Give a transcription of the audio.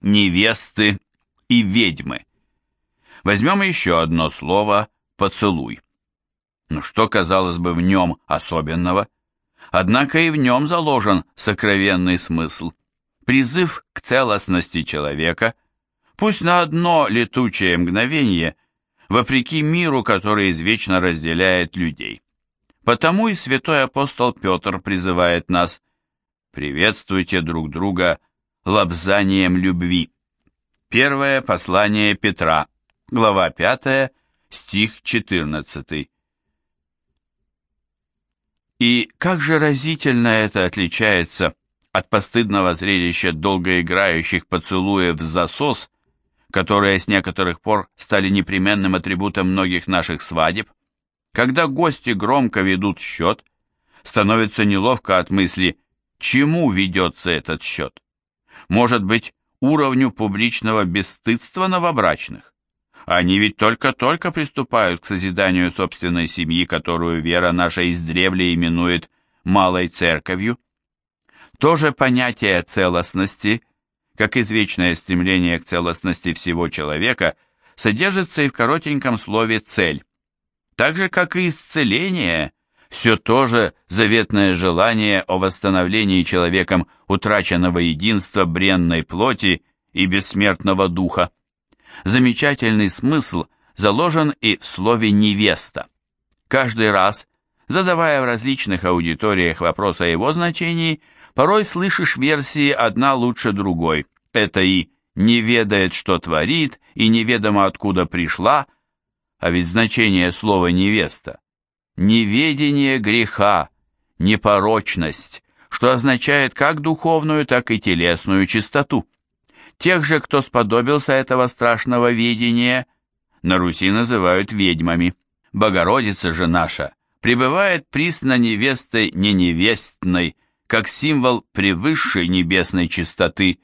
невесты и ведьмы. Возьмем еще одно слово «поцелуй». Ну что, казалось бы, в нем особенного? Однако и в нем заложен сокровенный смысл. Призыв к целостности человека, пусть на одно летучее мгновение, вопреки миру, который извечно разделяет людей. Потому и святой апостол Петр призывает нас «Приветствуйте друг друга лобзанием любви». Первое послание Петра, глава 5, стих 14. И как же разительно это отличается от постыдного зрелища долгоиграющих поцелуев в засос, которые с некоторых пор стали непременным атрибутом многих наших свадеб, когда гости громко ведут счет, становится неловко от мысли, чему ведется этот счет. Может быть, уровню публичного бесстыдства новобрачных? Они ведь только-только приступают к созиданию собственной семьи, которую вера наша издревле именует «малой церковью». То же понятие целостности, как извечное стремление к целостности всего человека, содержится и в коротеньком слове «цель». Так же, как и исцеление, все то же заветное желание о восстановлении человеком утраченного единства бренной плоти и бессмертного духа. Замечательный смысл заложен и в слове «невеста». Каждый раз, задавая в различных аудиториях вопрос о его значении, порой слышишь версии одна лучше другой. Это и «не ведает, что творит», и «неведомо откуда пришла», а ведь значение слова «невеста» – неведение греха, непорочность, что означает как духовную, так и телесную чистоту. Тех же, кто сподобился этого страшного ведения, на Руси называют ведьмами. Богородица же наша пребывает присно невестой не невестной, как символ превысшей небесной чистоты